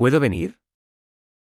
¿Puedo venir?